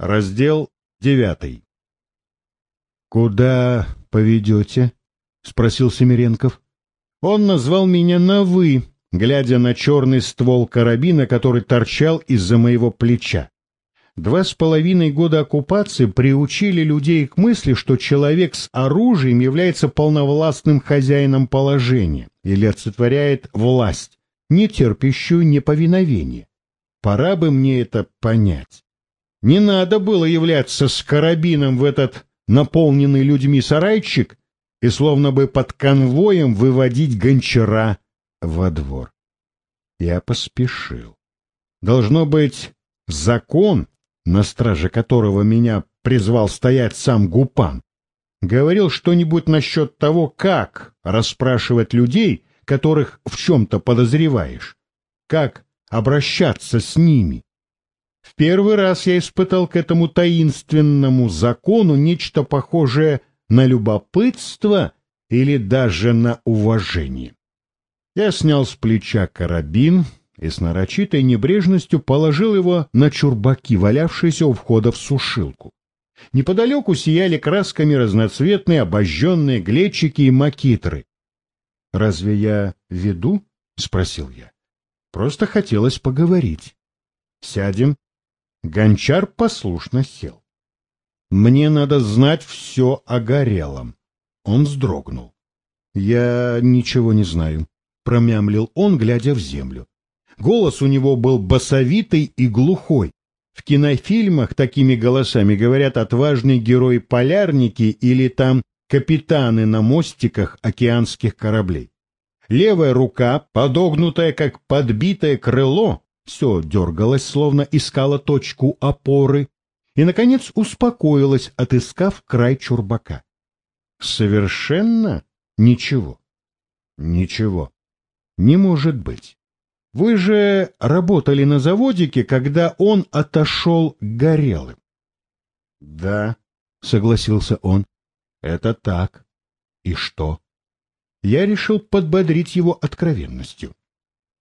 Раздел девятый. «Куда поведете?» — спросил Семиренков. Он назвал меня на «вы», глядя на черный ствол карабина, который торчал из-за моего плеча. Два с половиной года оккупации приучили людей к мысли, что человек с оружием является полновластным хозяином положения или олицетворяет власть, не терпящую неповиновения. Пора бы мне это понять. Не надо было являться с карабином в этот наполненный людьми сарайчик и словно бы под конвоем выводить гончара во двор. Я поспешил. Должно быть, закон, на страже которого меня призвал стоять сам Гупан, говорил что-нибудь насчет того, как расспрашивать людей, которых в чем-то подозреваешь, как обращаться с ними. В первый раз я испытал к этому таинственному закону нечто похожее на любопытство или даже на уважение. Я снял с плеча карабин и с нарочитой небрежностью положил его на чурбаки, валявшиеся у входа в сушилку. Неподалеку сияли красками разноцветные обожженные глечики и макитры. — Разве я веду? — спросил я. — Просто хотелось поговорить. — Сядем. Гончар послушно сел. — Мне надо знать все о Горелом. Он вздрогнул. — Я ничего не знаю, — промямлил он, глядя в землю. Голос у него был басовитый и глухой. В кинофильмах такими голосами говорят отважные герои-полярники или там капитаны на мостиках океанских кораблей. Левая рука, подогнутая как подбитое крыло, все дергалось, словно искала точку опоры, и, наконец, успокоилась, отыскав край чурбака. Совершенно ничего. Ничего. Не может быть. Вы же работали на заводике, когда он отошел к Горелым. — Да, — согласился он, — это так. И что? Я решил подбодрить его откровенностью.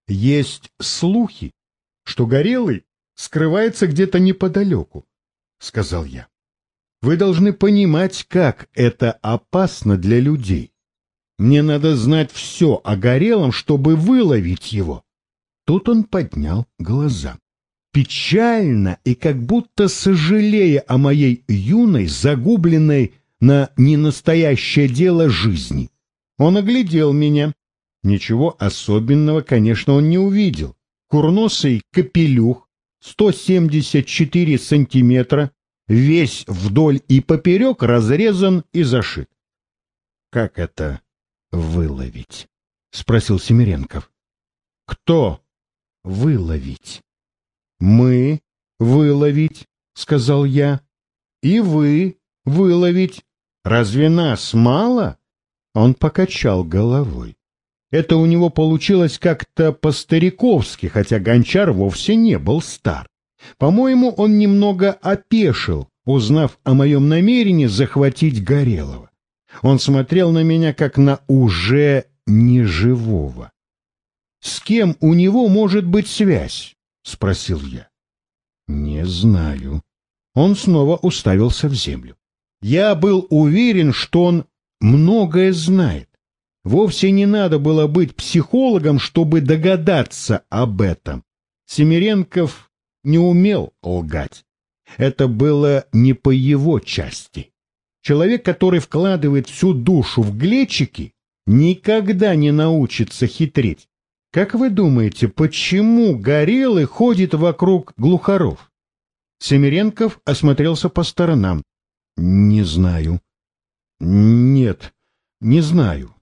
Есть слухи, что Горелый скрывается где-то неподалеку, — сказал я. Вы должны понимать, как это опасно для людей. Мне надо знать все о Горелом, чтобы выловить его. Тут он поднял глаза. Печально и как будто сожалея о моей юной, загубленной на ненастоящее дело жизни. Он оглядел меня. Ничего особенного, конечно, он не увидел. Курносый капелюх, 174 сантиметра, весь вдоль и поперек разрезан и зашит. — Как это выловить? — спросил Семиренков. — Кто выловить. «Мы выловить», — сказал я, — «и вы выловить. Разве нас мало?» Он покачал головой. Это у него получилось как-то по-стариковски, хотя гончар вовсе не был стар. По-моему, он немного опешил, узнав о моем намерении захватить Горелого. Он смотрел на меня, как на уже неживого. С кем у него может быть связь? — спросил я. — Не знаю. Он снова уставился в землю. Я был уверен, что он многое знает. Вовсе не надо было быть психологом, чтобы догадаться об этом. Семиренков не умел лгать. Это было не по его части. Человек, который вкладывает всю душу в глечики, никогда не научится хитрить. Как вы думаете, почему Горелый ходит вокруг глухаров? Семиренков осмотрелся по сторонам. Не знаю. Нет, не знаю.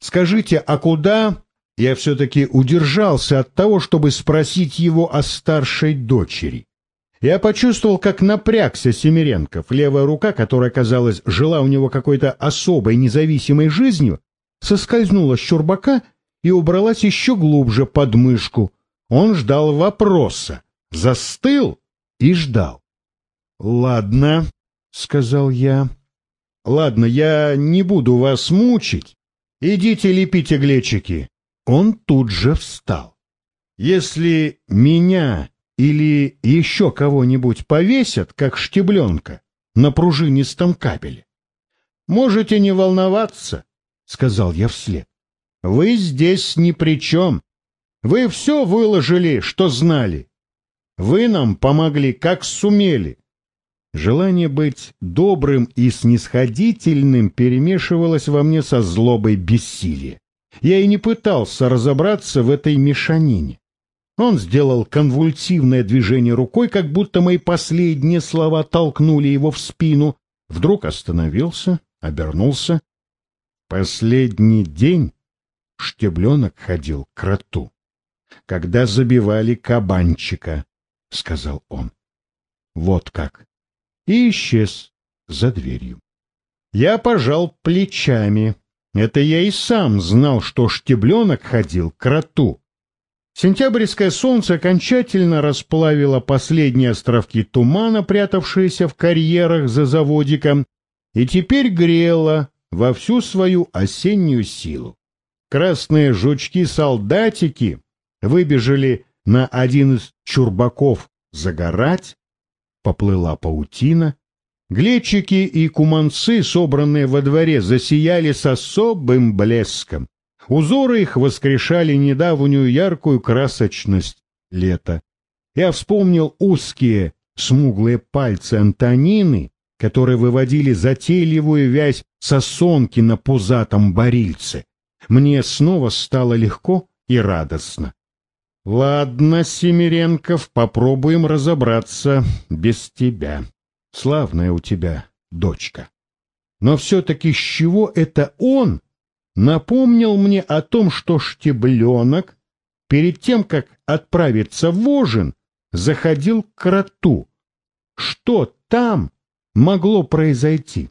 Скажите, а куда? Я все-таки удержался от того, чтобы спросить его о старшей дочери. Я почувствовал, как напрягся Семиренков. Левая рука, которая, казалось, жила у него какой-то особой независимой жизнью, соскользнула с чурбака и убралась еще глубже под мышку. Он ждал вопроса, застыл и ждал. — Ладно, — сказал я. — Ладно, я не буду вас мучить. Идите лепите глечики. Он тут же встал. Если меня или еще кого-нибудь повесят, как штебленка, на пружинистом кабеле. «Можете не волноваться», — сказал я вслед. «Вы здесь ни при чем. Вы все выложили, что знали. Вы нам помогли, как сумели». Желание быть добрым и снисходительным перемешивалось во мне со злобой бессилия. Я и не пытался разобраться в этой мешанине. Он сделал конвульсивное движение рукой, как будто мои последние слова толкнули его в спину. Вдруг остановился, обернулся. Последний день штебленок ходил к роту. Когда забивали кабанчика, — сказал он. Вот как. И исчез за дверью. Я пожал плечами. Это я и сам знал, что штебленок ходил к роту. Сентябрьское солнце окончательно расплавило последние островки тумана, прятавшиеся в карьерах за заводиком, и теперь грело во всю свою осеннюю силу. Красные жучки-солдатики выбежали на один из чурбаков загорать, поплыла паутина, глечики и куманцы, собранные во дворе, засияли с особым блеском. Узоры их воскрешали недавнюю яркую красочность лета. Я вспомнил узкие, смуглые пальцы Антонины, которые выводили затейливую вязь сосонки на пузатом барильце. Мне снова стало легко и радостно. Ладно, Семиренков, попробуем разобраться без тебя. Славная у тебя дочка. Но все-таки с чего это он напомнил мне о том, что штебленок перед тем, как отправиться в Ожин, заходил к кроту? Что там могло произойти?